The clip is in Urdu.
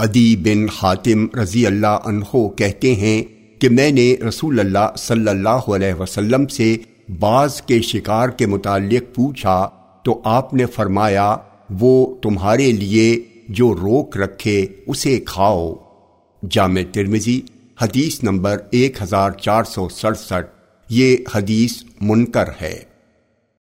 ادی بن حاتم رضی اللہ عنہ کہتے ہیں کہ میں نے رسول اللہ صلی اللہ علیہ وسلم سے بعض کے شکار کے متعلق پوچھا، تو آپ نے فرمایا، وہ تمہارے لیے جو روک رکھے اسے کھاؤ۔ جامع ترمزی حدیث نمبر ایک ہزار چار سو سڑسٹھ، یہ حدیث منکر ہے۔